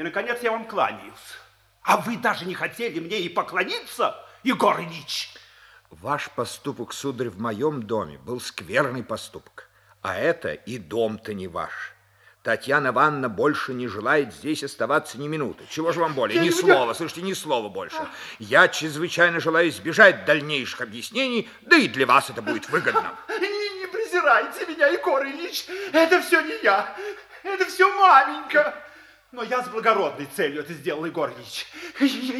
И, наконец, я вам кланяюсь. А вы даже не хотели мне и поклониться, Егор Ильич? Ваш поступок, сударь, в моем доме был скверный поступок. А это и дом-то не ваш. Татьяна Ивановна больше не желает здесь оставаться ни минуты. Чего же вам более? Я ни слова, буду- слышите, ни слова больше. Я чрезвычайно желаю избежать дальнейших объяснений, да и для вас это будет выгодно. Не, не презирайте меня, Егор Ильич. Это все не я. Это все маменька. Но я с благородной целью это сделал, Егор Ильич.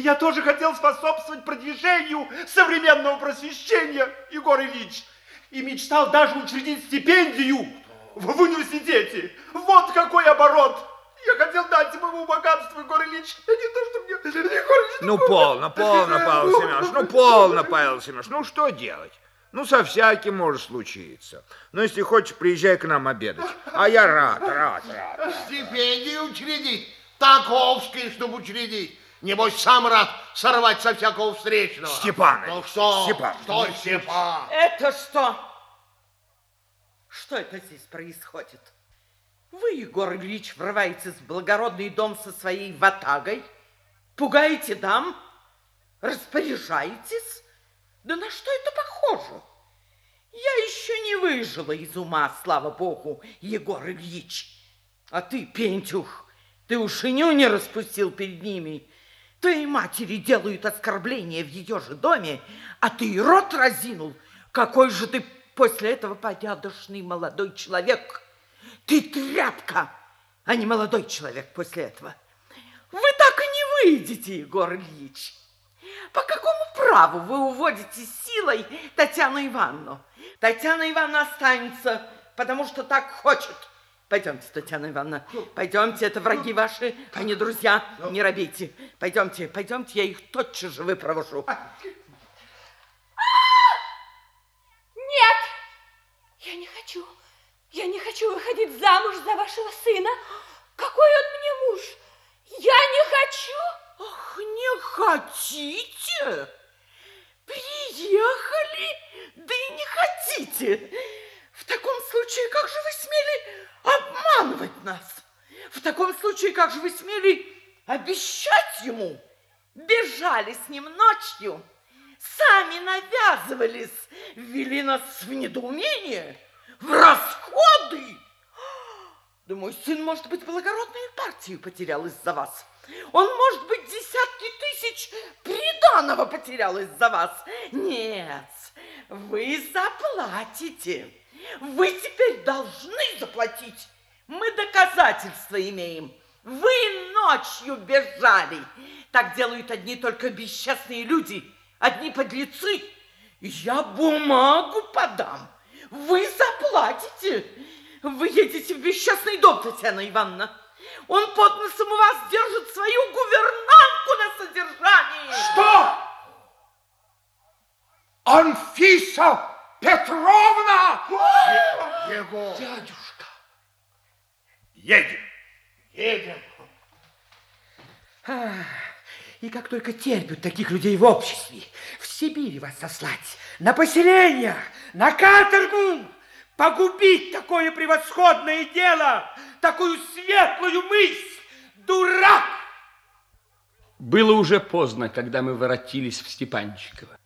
Я, тоже хотел способствовать продвижению современного просвещения, Егор Ильич. И мечтал даже учредить стипендию в, университете. Вот какой оборот. Я хотел дать моему богатству, Егор Ильич. Не то, что мне... Егор Ильич, Ну, полно, полно, Павел Семенович, ну, полно, Павел Семенович. Ну, что делать? Ну, со всяким может случиться. Ну, если хочешь, приезжай к нам обедать. А я рад, рад, рад. Стипендию учредить, таковской, чтобы учредить. Небось, сам рад сорвать со всякого встречного. Степанович, Ну что? Степан. Что, Степан? Это что? Что это здесь происходит? Вы, Егор Ильич, врываетесь в благородный дом со своей ватагой, пугаете дам, распоряжаетесь? Да на что это похоже? Я еще не выжила из ума, слава богу, Егор Ильич. А ты, Пентюх, ты уж и не распустил перед ними. Твои матери делают оскорбления в ее же доме, а ты и рот разинул. Какой же ты после этого порядочный молодой человек. Ты тряпка, а не молодой человек после этого. Вы так и не выйдете, Егор Ильич. По какому праву вы уводите силой Татьяну Ивановну? Татьяна Ивановна останется, потому что так хочет. Пойдемте, Татьяна Ивановна, пойдемте, это враги ваши, а не друзья, не робейте. Пойдемте, пойдемте, я их тотчас же выпровожу. Нет, я не хочу. Я не хочу выходить замуж за вашего сына. Какой он мне муж? Я не хочу. Ах, не хотите? Приехали, да и не хотите. В таком случае, как же вы смели обманывать нас? В таком случае, как же вы смели обещать ему? Бежали с ним ночью, сами навязывались, ввели нас в недоумение, в расходы. Да мой сын, может быть, благородную партию потерял из-за вас. Он, может быть, десятки тысяч приданого потерял из-за вас. Нет, вы заплатите. Вы теперь должны заплатить. Мы доказательства имеем. Вы ночью бежали. Так делают одни только бесчестные люди, одни подлецы. Я бумагу подам. Вы заплатите. Вы едете в бесчестный дом, Татьяна Ивановна. Он под носом у вас держит свою гувернантку на содержании. Что? Анфиса Петровна! Егор, Дядюшка, едем. едем. И как только терпят таких людей в обществе, в Сибирь вас сослать, на поселение, на каторгу, погубить такое превосходное дело, такую светлую мысль, дурак! Было уже поздно, когда мы воротились в Степанчиково.